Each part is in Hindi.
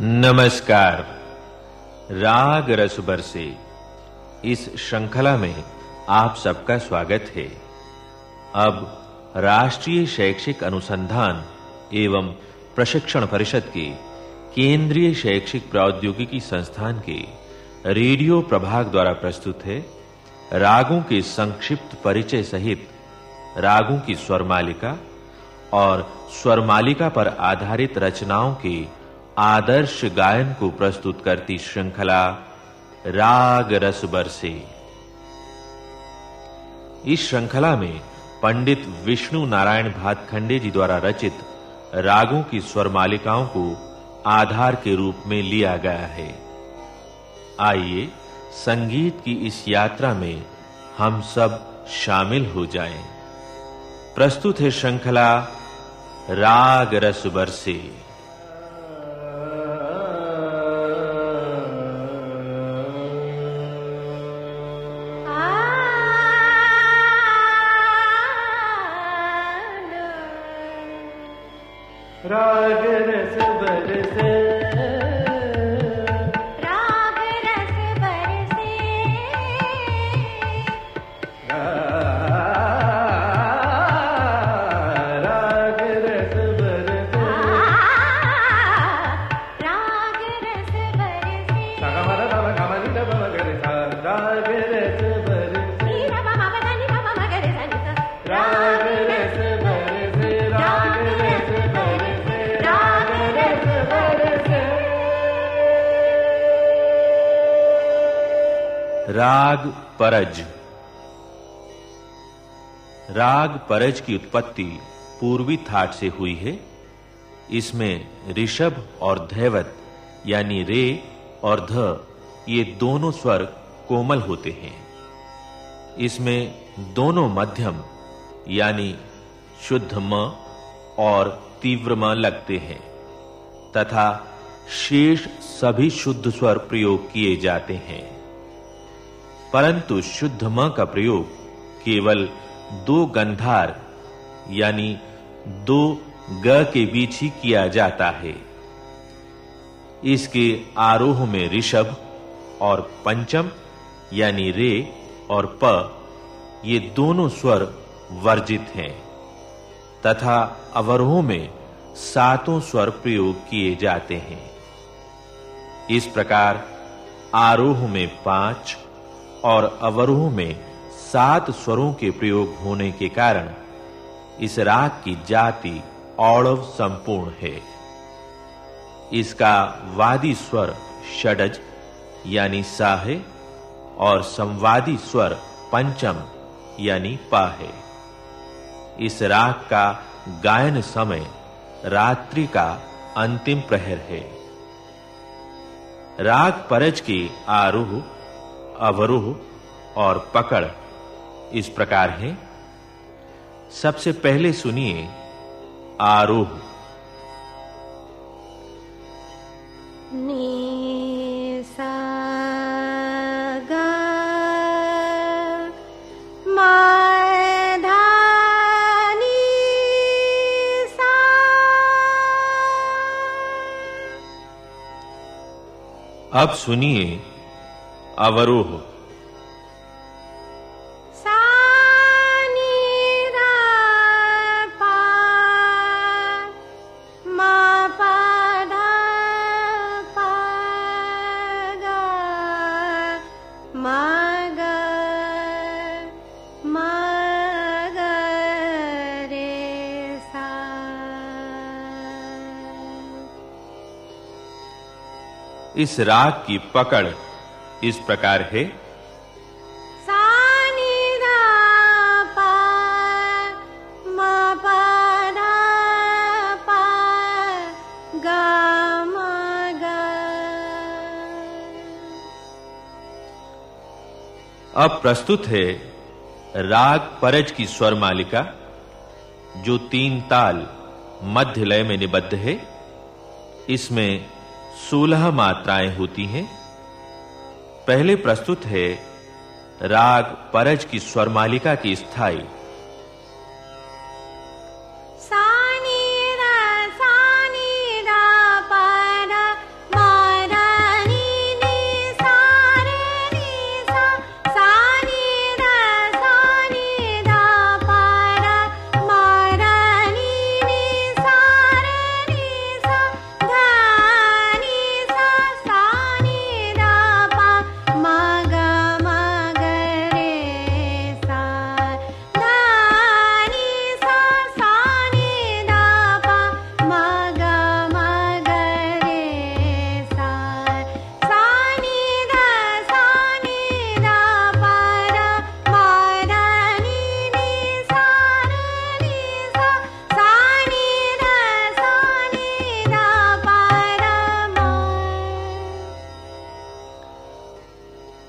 नमस्कार। राग रस बरसे इस श्रृंखला में आप सबका स्वागत है। अब राष्ट्रीय शैक्षिक अनुसंधान एवं प्रशिक्षण परिषद के केंद्रीय शैक्षिक प्रौद्योगिकी संस्थान के रेडियो प्रभाग द्वारा प्रस्तुत है रागों के संक्षिप्त परिचय सहित रागों की स्वर मालिका और स्वर मालिका पर आधारित रचनाओं के आदर्श गायन को प्रस्तुत करती श्रृंखला राग रस बरसे। इस श्रृंखला में पंडित विष्णु नारायण भातखंडे जी द्वारा रचित रागों की स्वर मालिकाओं को आधार के रूप में लिया गया है। आइए संगीत की इस यात्रा में हम सब शामिल हो जाएँ। प्रस्तुत है श्रृंखला राग रस बरसे। राग परज। राग परज की उत्पत्ति पूर्वी थाट से हुई है। इसमें ऋषभ और धैवत, यानी रे और ध, ये दोनों स्वर कोमल होते हैं। इसमें दोनों मध्यम, यानी शुद्ध म और तीव्र म लगते हैं, तथा शेष सभी शुद्ध स्वर प्रयोग किए जाते हैं। परंतु शुद्ध म का प्रयोग केवल दो गंधार, यानी दो ग के बीच ही किया जाता है। इसके आरोह में ऋषभ और पंचम, यानी रे और प, ये दोनों स्वर वर्जित हैं, तथा अवरोह में सातों स्वर प्रयोग किए जाते हैं। इस प्रकार आरोह में पाँच और अवरोह में सात स्वरों के प्रयोग होने के कारण इस राग की जाति औड़व संपूर्ण है। इसका वादी स्वर षडज, यानी सा है और संवादी स्वर पंचम, यानी पा है। इस राग का गायन समय रात्रि का अंतिम प्रहर है। राग परज के आरोह अवरोह और पकड़ इस प्रकार है। सबसे पहले सुनिए आरोह। नी सा। अब सुनिए अवरोह। इस राग की पकड़ इस प्रकार है। अब प्रस्तुत है राग परज की स्वर मालिका जो तीन ताल मध्य लय में निबद्ध है। इसमें सोलह मात्राएँ होती हैं। पहले प्रस्तुत है राग परज की स्वरमालिका की स्थायी।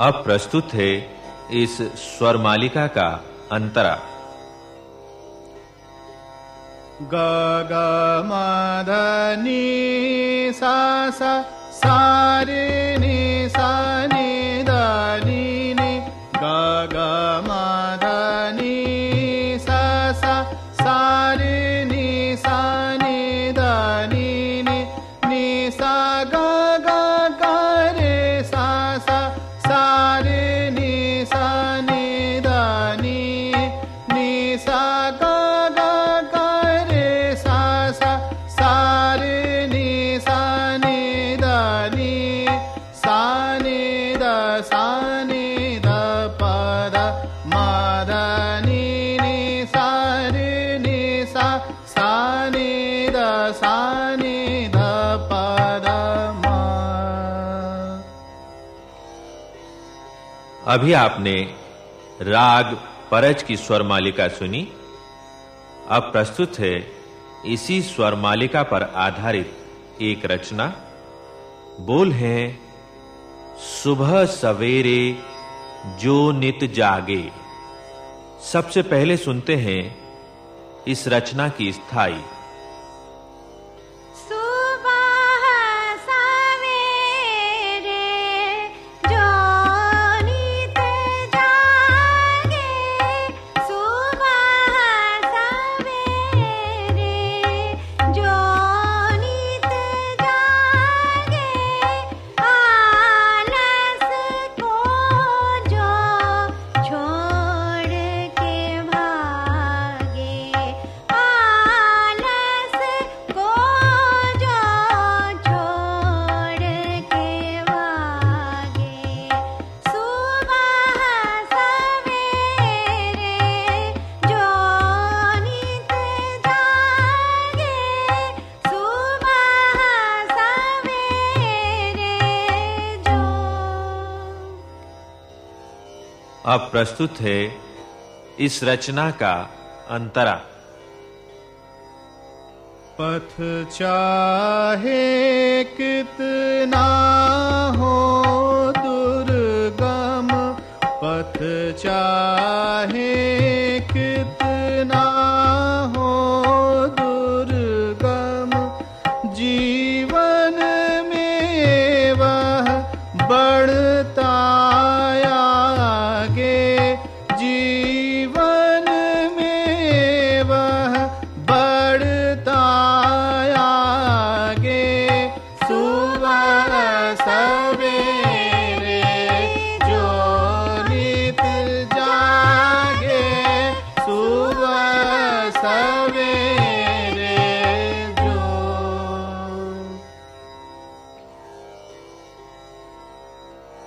अब प्रस्तुत है इस स्वर मालिका का अंतरा। ग ग, म, ध, नी, सा सा सा, रे, नी, सा अभी आपने राग परज की स्वर मालिका सुनी? अब प्रस्तुत है इसी स्वर मालिका पर आधारित एक रचना। बोल है, सुबह सवेरे जो नित जागे। सबसे पहले सुनते हैं इस रचना की स्थायी। अब प्रस्तुत है इस रचना का अंतरा। पथ चाहे कितना हो दुर्गम पथ चाहे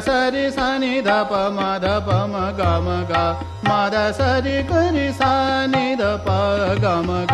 सरि सनि धप मद पम गम ग मद सरि करि सनि धप गम ग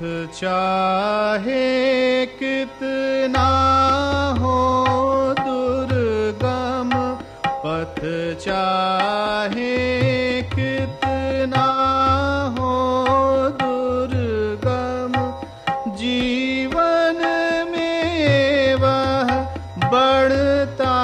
पथ चाहे कितना हो दुर्गम पथ चाहे कितना हो दुर्गम जीवन में वह बढ़ता